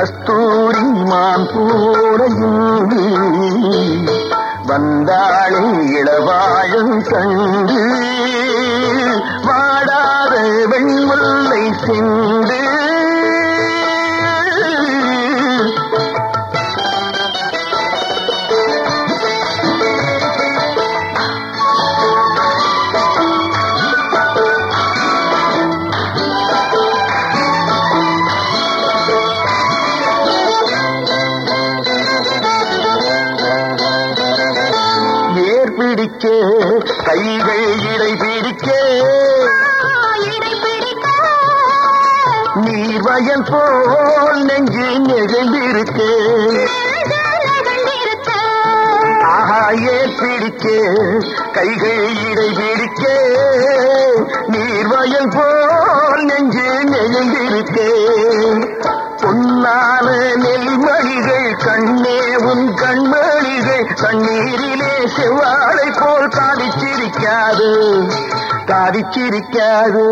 கஸ்தூரி மான் போடையும் வந்தாளே இளவாழும் கண்டு வாடாத வெண்முல்லை சென்று பிடிக்க. கைகள் இடை பிடிக்க. நீர் வயல் போல் நெஞ்சு நெகிழ்ந்திருக்க ஆகாயே ஆஹா பிடிக்க? கைகள் இடை பிடிக்க. நீர் வயல் போல் நெஞ்சு நெகிழ்ந்திருக்க பொன்னான நெல்மணிகள் கண்ணே உன் கண்மணிகள் கண்ணீரில் செவ்வாழை போல் காதிச்சிரிக்காது காதிச்சிரிக்காது.